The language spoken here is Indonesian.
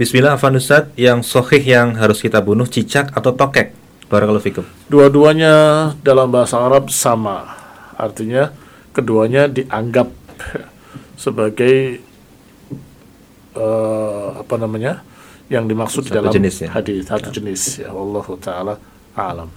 Bismillah Afan Ustaz, yang sohih yang harus kita bunuh cicak atau tokek? Barakallahu fikum. Dua-duanya dalam bahasa Arab sama. Artinya keduanya dianggap sebagai uh, apa namanya? yang dimaksud Satu dalam jenis ya? hadis satu jenis ya Allah taala alam.